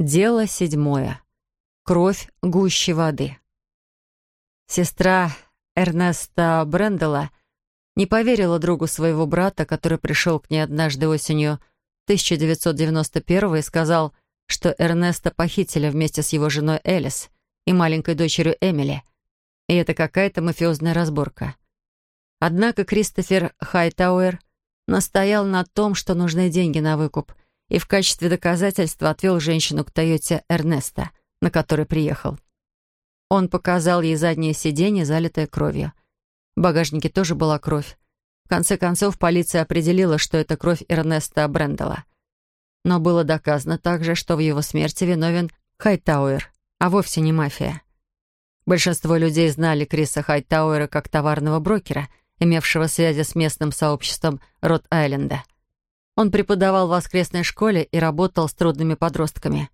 Дело седьмое. Кровь гуще воды. Сестра Эрнеста Брендела не поверила другу своего брата, который пришел к ней однажды осенью 1991 и сказал, что Эрнеста похитили вместе с его женой Элис и маленькой дочерью Эмили. И это какая-то мафиозная разборка. Однако Кристофер Хайтауэр настоял на том, что нужны деньги на выкуп, и в качестве доказательства отвел женщину к Тойоте Эрнеста, на которой приехал. Он показал ей заднее сиденье, залитое кровью. В багажнике тоже была кровь. В конце концов, полиция определила, что это кровь Эрнеста Брендела. Но было доказано также, что в его смерти виновен Хайтауэр, а вовсе не мафия. Большинство людей знали Криса Хайтауэра как товарного брокера, имевшего связи с местным сообществом Рот-Айленда. Он преподавал в воскресной школе и работал с трудными подростками.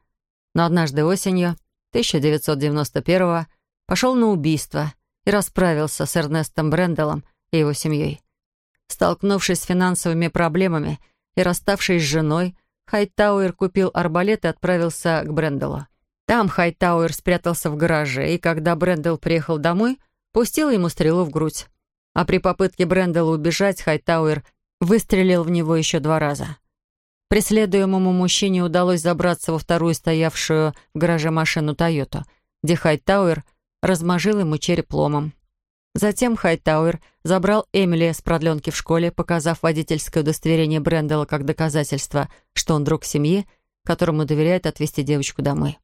Но однажды осенью 1991-го пошел на убийство и расправился с Эрнестом Бренделом и его семьей. Столкнувшись с финансовыми проблемами и расставшись с женой, Хайтауэр купил арбалет и отправился к Бренделу. Там Хайтауэр спрятался в гараже, и когда Брендел приехал домой, пустил ему стрелу в грудь. А при попытке Брендела убежать, Хайтауэр выстрелил в него еще два раза. Преследуемому мужчине удалось забраться во вторую стоявшую в гараже машину «Тойоту», где Хайтауэр размажил ему череп ломом. Затем Хайтауэр забрал Эмили с продленки в школе, показав водительское удостоверение Брэндала как доказательство, что он друг семьи, которому доверяет отвезти девочку домой.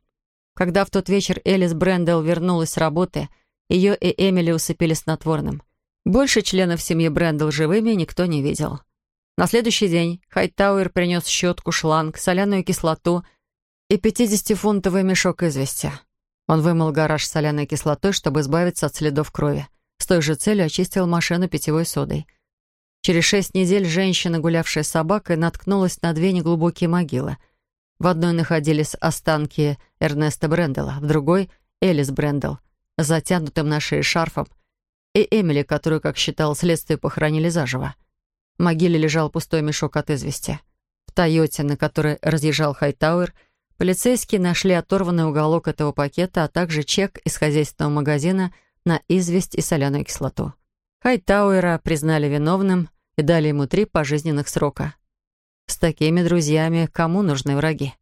Когда в тот вечер Элис Брэндалл вернулась с работы, ее и Эмили усыпили снотворным. Больше членов семьи Брэндл живыми никто не видел. На следующий день Хайтауэр принес щетку, шланг, соляную кислоту и 50-фунтовый мешок извести. Он вымыл гараж соляной кислотой, чтобы избавиться от следов крови. С той же целью очистил машину питьевой содой. Через шесть недель женщина, гулявшая с собакой, наткнулась на две неглубокие могилы. В одной находились останки Эрнеста Брендела, в другой — Элис Брендел, затянутым на шее шарфом — и Эмили, которую, как считал следствие, похоронили заживо. В могиле лежал пустой мешок от извести. В «Тойоте», на которой разъезжал Хайтауэр, полицейские нашли оторванный уголок этого пакета, а также чек из хозяйственного магазина на известь и соляную кислоту. Хайтауэра признали виновным и дали ему три пожизненных срока. С такими друзьями кому нужны враги?